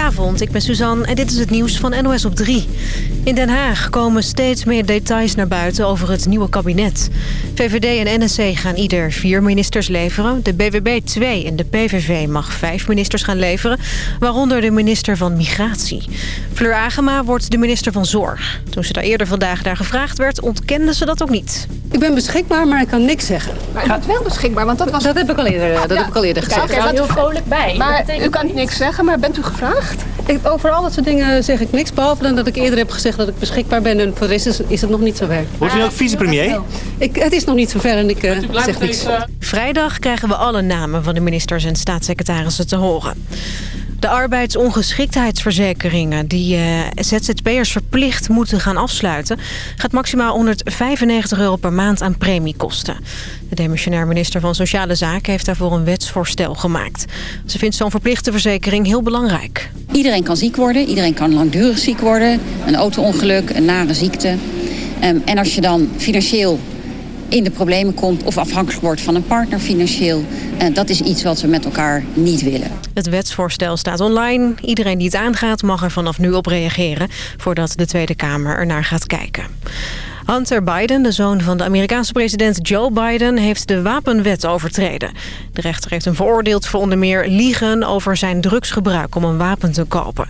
Goedenavond, ik ben Suzanne en dit is het nieuws van NOS op 3. In Den Haag komen steeds meer details naar buiten over het nieuwe kabinet. VVD en NSC gaan ieder vier ministers leveren. De BWB twee en de PVV mag vijf ministers gaan leveren. Waaronder de minister van Migratie. Fleur Agema wordt de minister van Zorg. Toen ze daar eerder vandaag naar gevraagd werd, ontkende ze dat ook niet. Ik ben beschikbaar, maar ik kan niks zeggen. Maar u bent wel beschikbaar, want dat was... Dat heb ik al eerder, dat heb ik al eerder gezegd. Er heel vrolijk bij. Maar u kan niks zeggen, maar bent u gevraagd? Ik, over al dat soort dingen zeg ik niks, behalve dan dat ik eerder heb gezegd dat ik beschikbaar ben. En voor de rest is, is het nog niet zo ver. Wordt u ook vicepremier? Ik, het is nog niet zo ver en ik uh, zeg niks. Vrijdag krijgen we alle namen van de ministers en staatssecretarissen te horen. De arbeidsongeschiktheidsverzekeringen die uh, ZZP'ers verplicht moeten gaan afsluiten... gaat maximaal 195 euro per maand aan premie kosten. De demissionair minister van Sociale Zaken heeft daarvoor een wetsvoorstel gemaakt. Ze vindt zo'n verplichte verzekering heel belangrijk. Iedereen kan ziek worden, iedereen kan langdurig ziek worden. Een auto-ongeluk, een nare ziekte. Um, en als je dan financieel in de problemen komt of afhankelijk wordt van een partner financieel. En dat is iets wat we met elkaar niet willen. Het wetsvoorstel staat online. Iedereen die het aangaat mag er vanaf nu op reageren... voordat de Tweede Kamer ernaar gaat kijken. Hunter Biden, de zoon van de Amerikaanse president Joe Biden... heeft de wapenwet overtreden. De rechter heeft hem veroordeeld voor onder meer liegen... over zijn drugsgebruik om een wapen te kopen.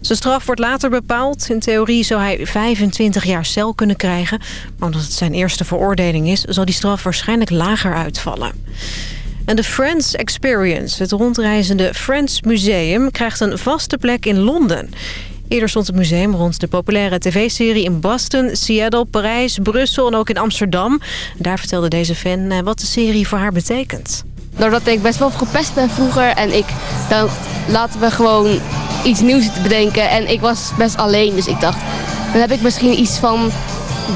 Zijn straf wordt later bepaald. In theorie zou hij 25 jaar cel kunnen krijgen. Maar omdat het zijn eerste veroordeling is... zal die straf waarschijnlijk lager uitvallen. En de Friends Experience, het rondreizende Friends Museum... krijgt een vaste plek in Londen. Eerder stond het museum rond de populaire tv-serie in Boston, Seattle, Parijs, Brussel en ook in Amsterdam. Daar vertelde deze fan eh, wat de serie voor haar betekent. Doordat ik best wel gepest ben vroeger en ik dacht, laten we gewoon iets nieuws te bedenken. En ik was best alleen, dus ik dacht, dan heb ik misschien iets van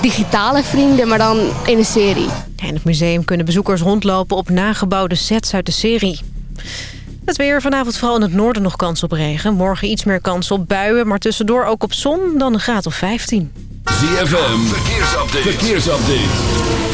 digitale vrienden, maar dan in een serie. In het museum kunnen bezoekers rondlopen op nagebouwde sets uit de serie. Het weer vanavond vooral in het noorden nog kans op regen. Morgen iets meer kans op buien, maar tussendoor ook op zon dan een graad of 15. ZFM, verkeersupdate. verkeersupdate.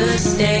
stay.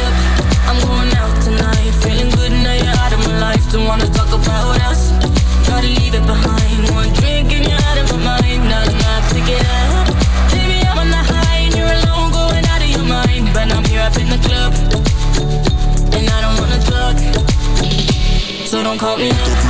call me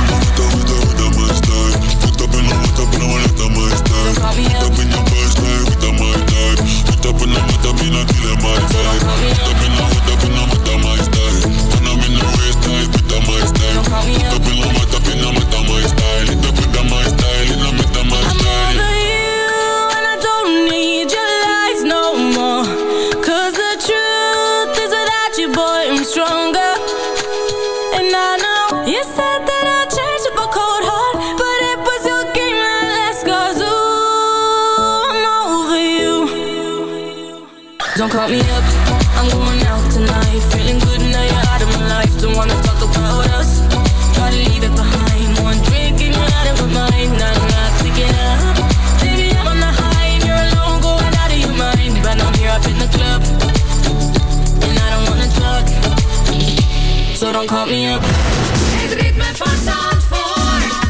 don't call me up. Het ritme van Zandvoort.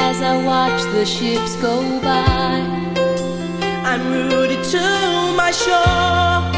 As I watch the ships go by, I'm rooted to my shore.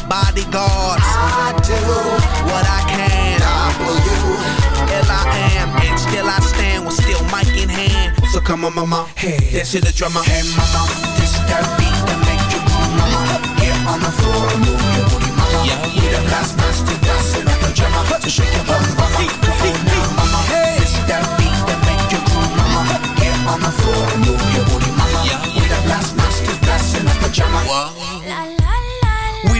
bodyguards. I do what I can. W L I am, and still I stand with still mic in hand. So come on, mama, hey, dance to the drummer. Hey, mama, this that beat that make you move, mama. Get on the floor and move your booty, mama. Yeah, we the last master dancing the drummer. So shake your bum, mama. Come on now, mama. This that beat that make you groove, mama. Get on the floor and move your booty, mama. Yeah, we the last master dancing up the drummer.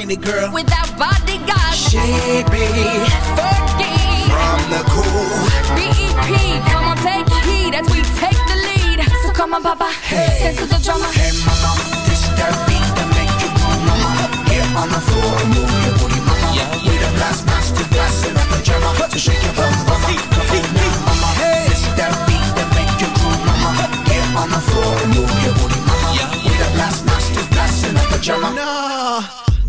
rocking it, girl? Without bodyguards. She be Fergie. from the cool. BEP, come on, take heed as we take the lead. So come on, Papa, dance to the drummer. Hey, mama, this that beat that make you move, mama. Get on the floor and move your booty, mama. We the last master blasting up the drummer. So shake your bum, mama. Come on now, mama. This that beat that make you groove, mama. Get on the floor and move your booty, mama. We the last master blasting up the drummer. Nah,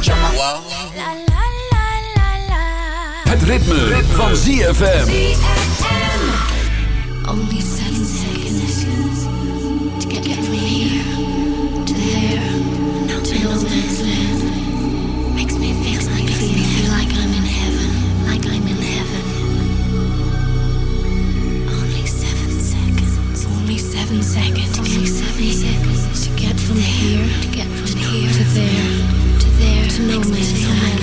dancing in pajama. Het ritme, ritme. van ZFM. Only seven seconds to get, get from here to there. Now to no man's land makes me feel like makes me feel like I'm in heaven, like I'm in heaven. Only seven seconds. Only seven seconds. Only seven seconds to get from here to get from here to there to there to no man's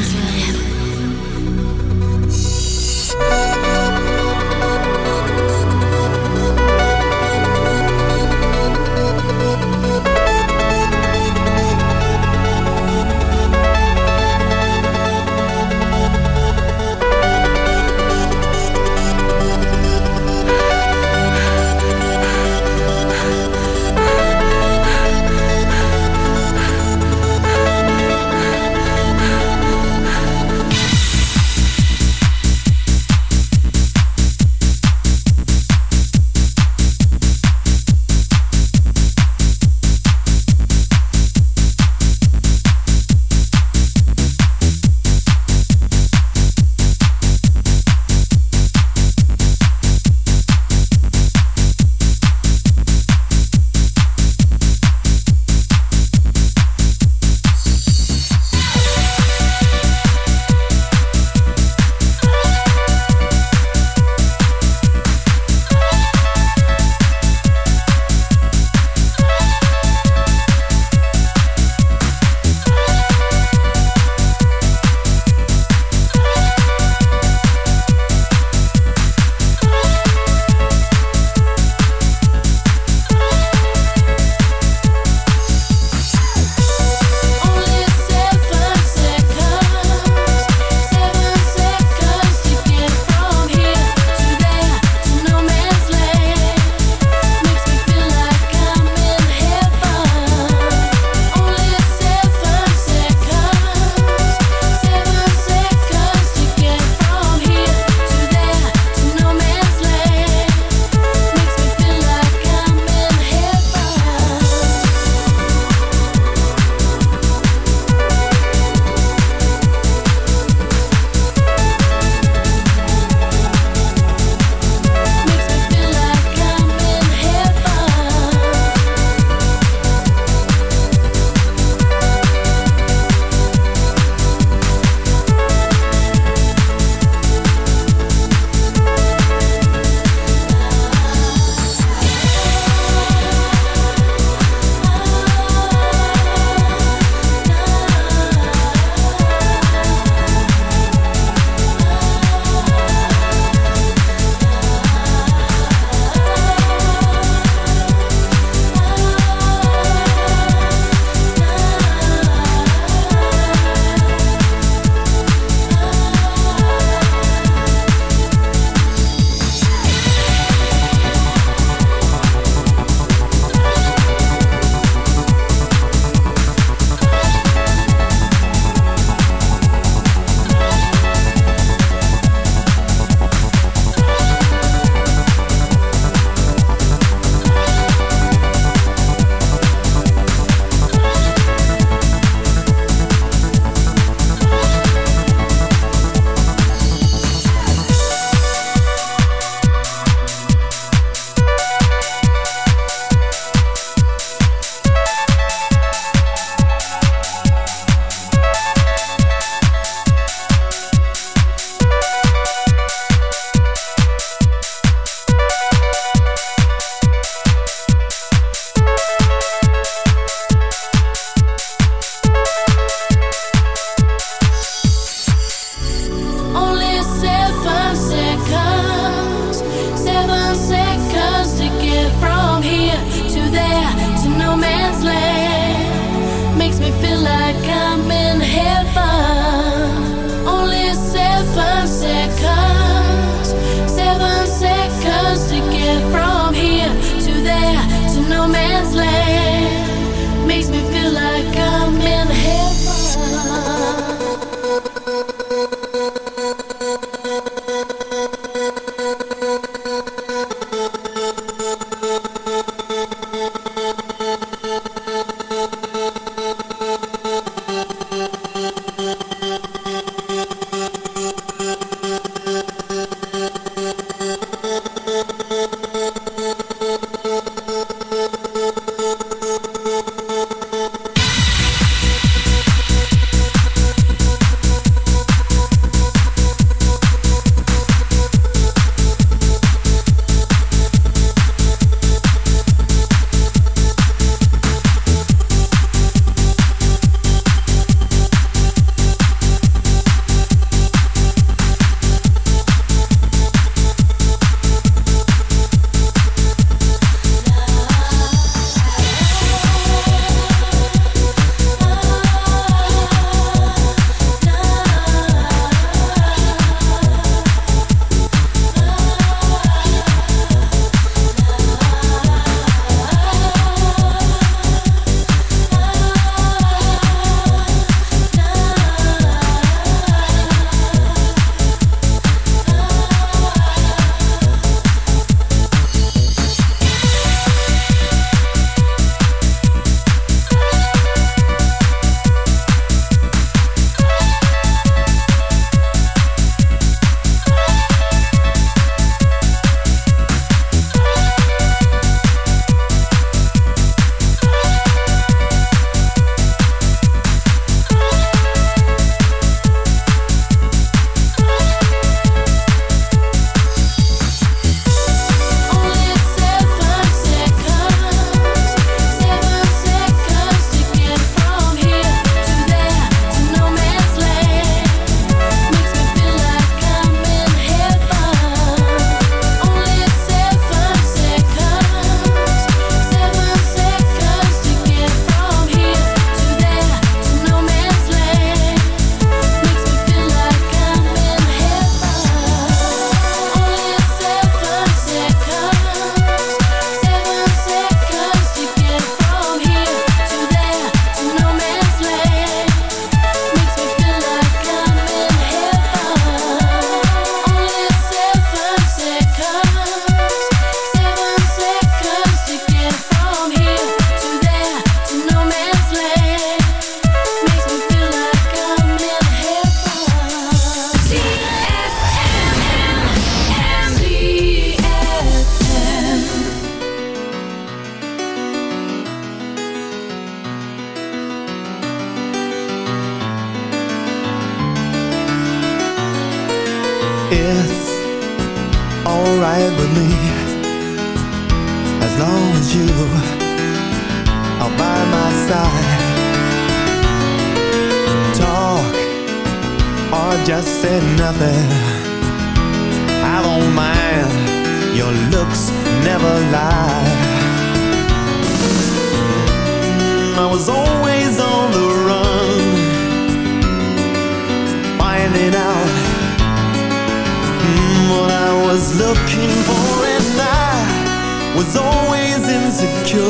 insecure.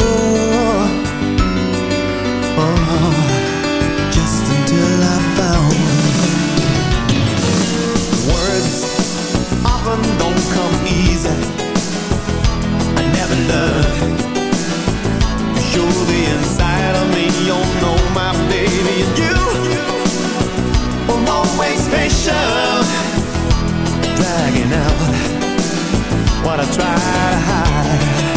Oh, just until I found words often don't come easy. I never learned show the inside of me. You know my baby, and you were always patient, dragging out what I try to hide.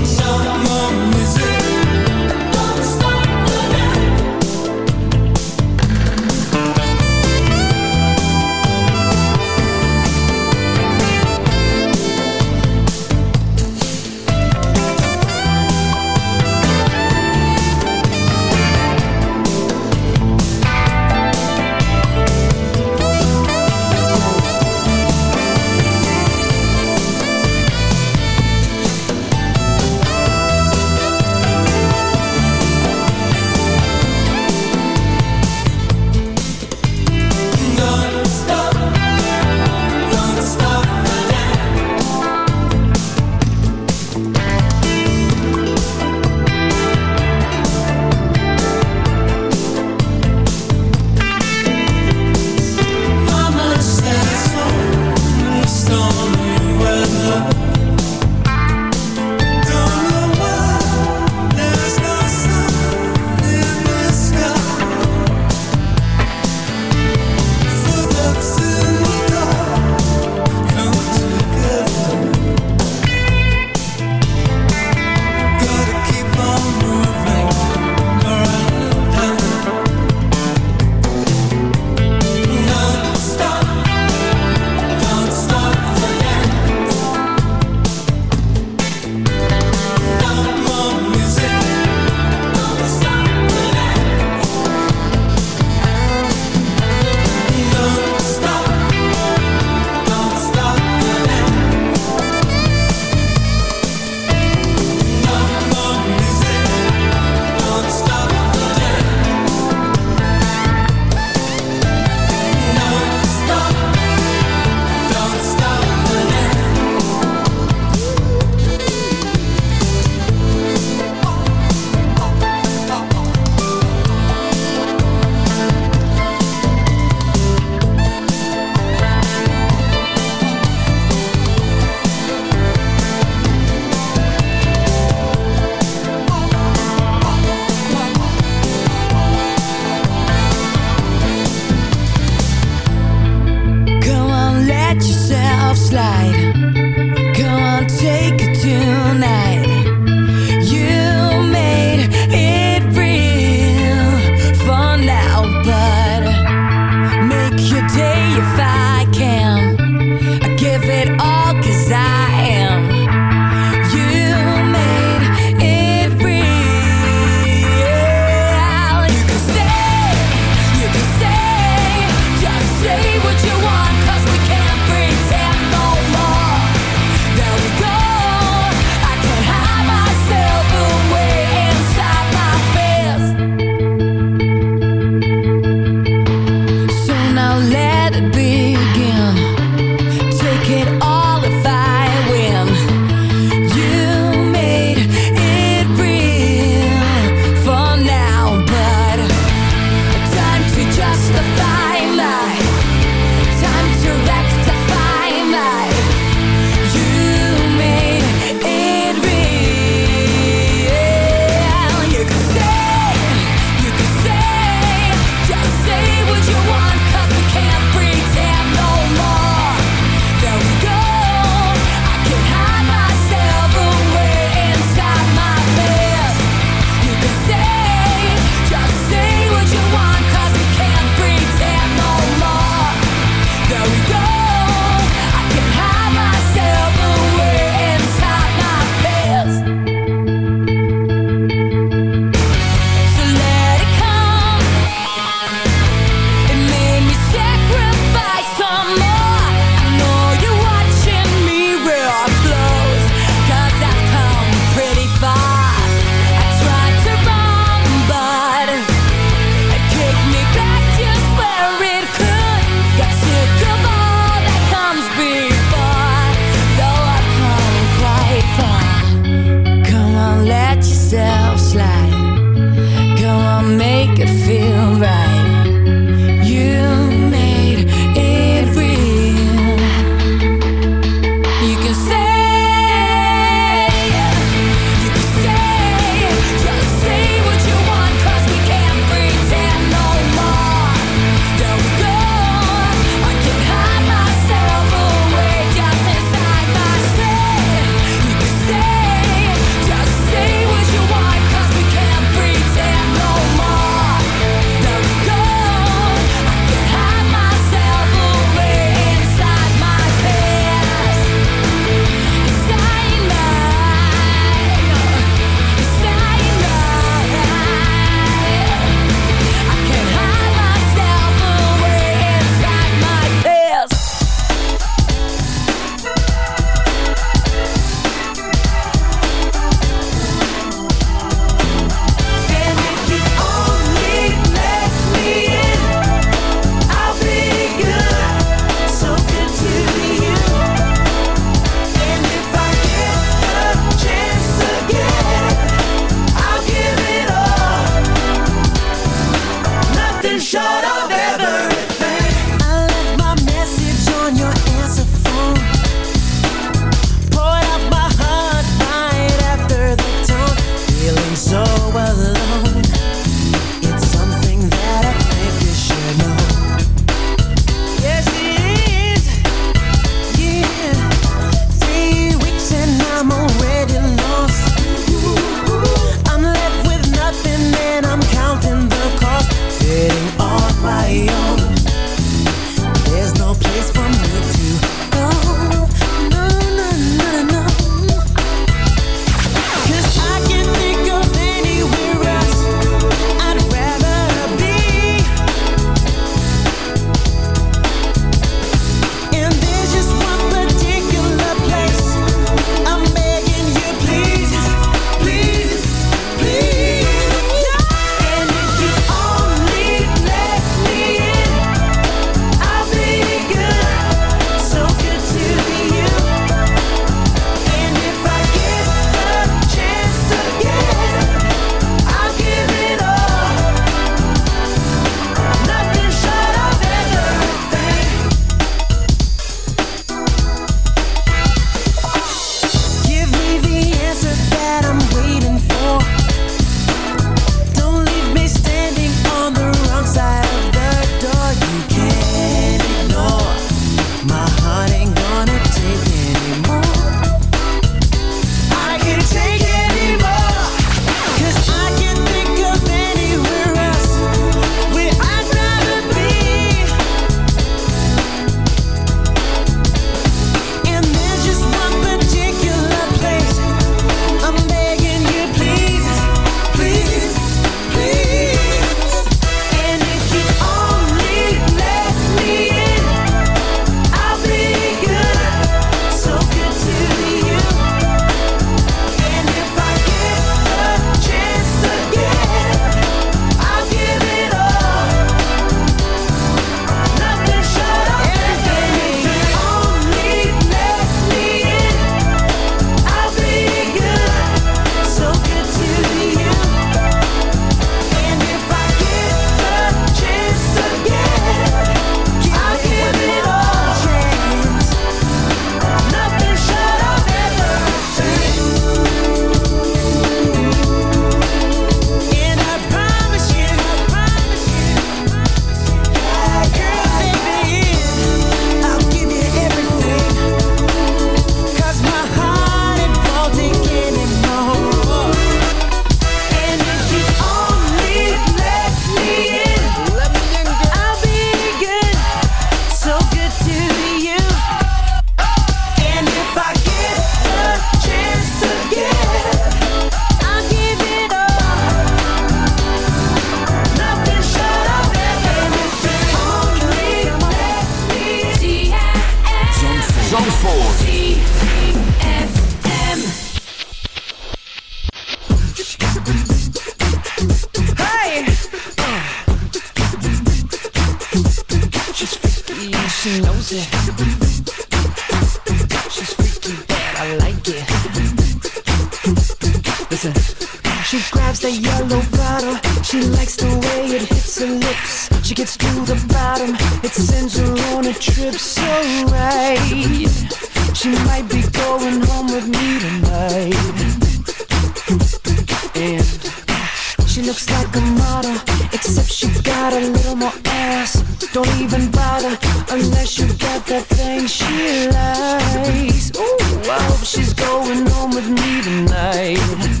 Looks like a model, except she's got a little more ass. Don't even bother unless you got that thing she likes. Ooh, I hope she's going home with me tonight.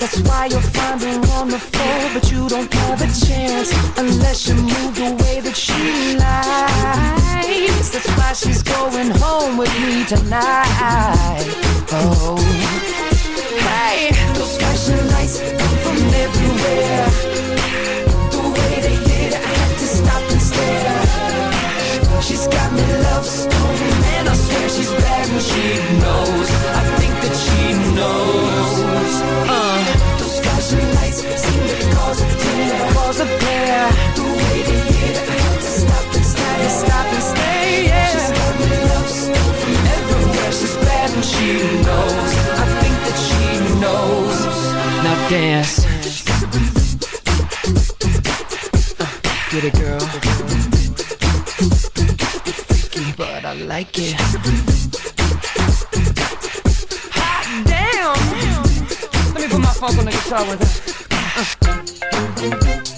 that's why you'll find her on the floor, but you don't have a chance unless you move the way that she likes. That's why she's going home with me tonight. Oh, hey, those flashing lights come from everywhere. The way they hit, I have to stop and stare. She's got me love stolen, and I swear she's bad and she. She knows. I think that she knows. Now dance. Uh, get it, girl. Freaky, but I like it. Hot damn! Let me put my funk on the guitar with her. Those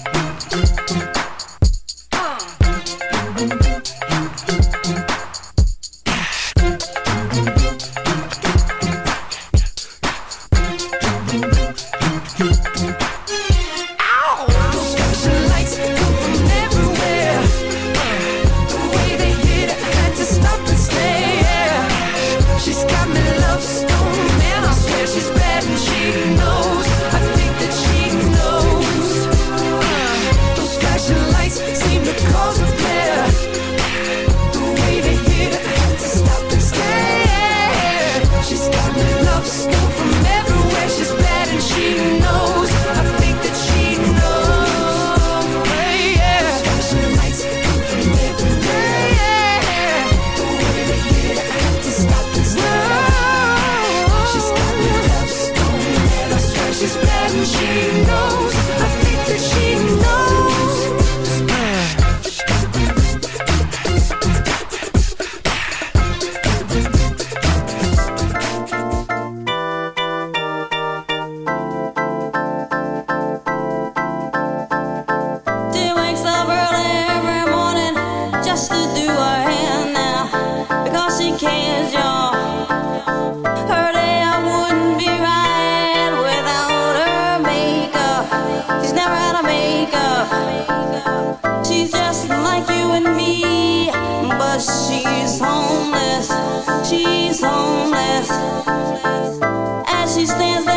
As she stands there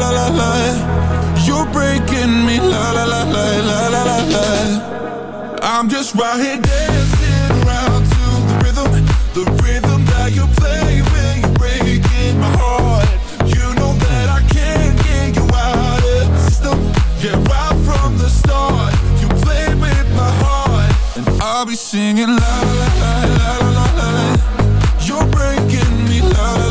La la la la. I'm just right here dancing around to the rhythm, the rhythm that you play when you're breaking my heart. You know that I can't get you out of system. Yeah, right from the start, you with my heart, and I'll be singing la la la la la la. You're breaking me la la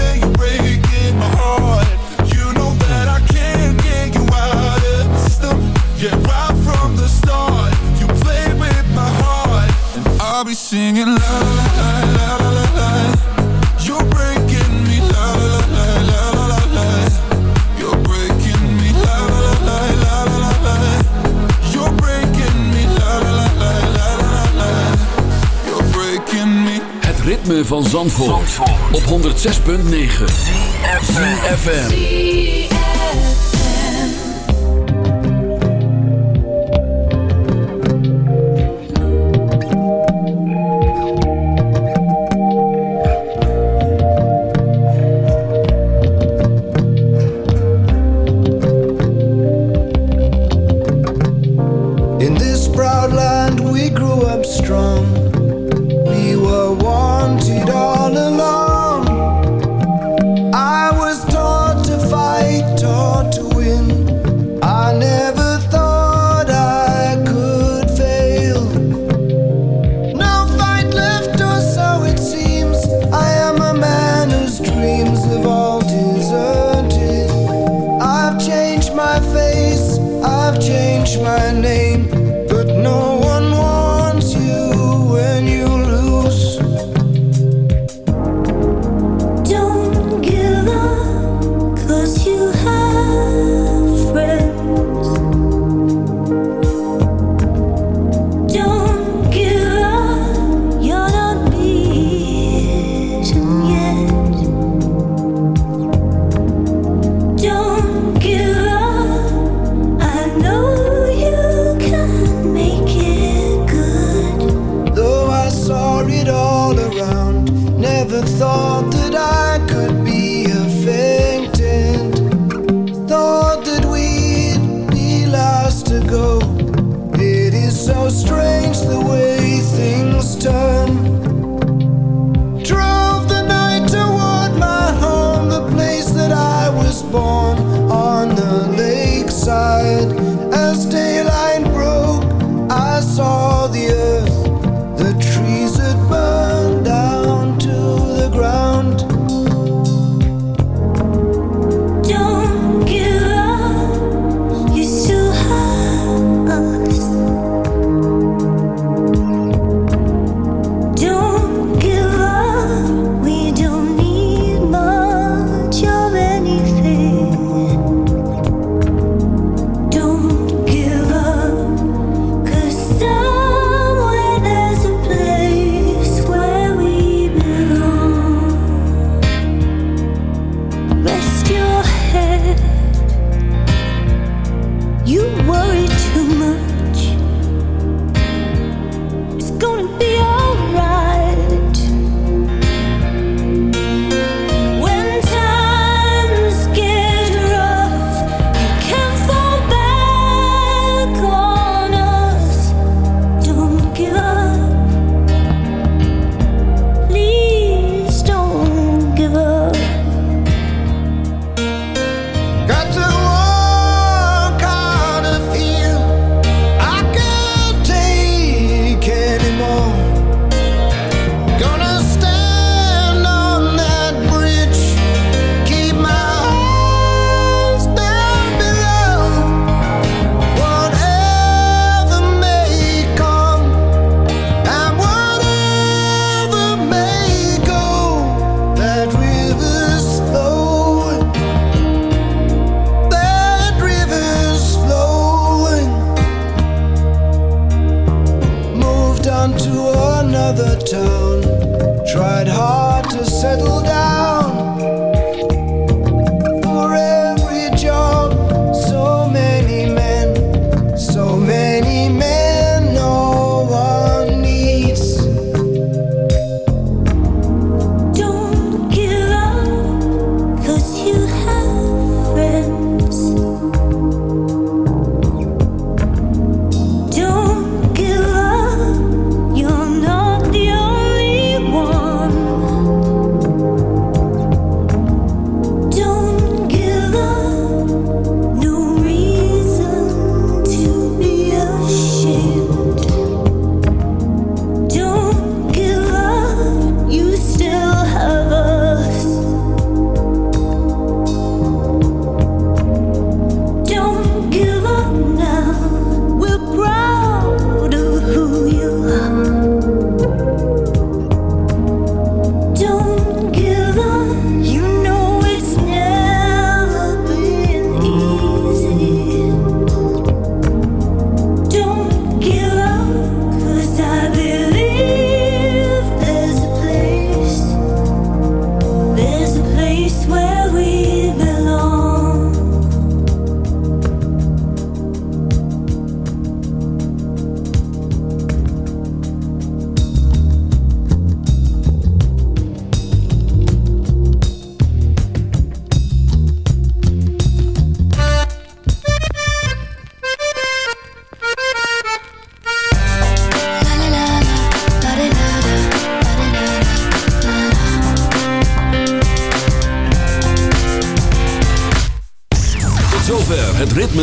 singing la la la la la la You're breaking me la la la la la la la You're breaking me la la la la la la You're breaking me la la la la la la You're breaking me Het ritme van Zandvoort, op 106.9 FM.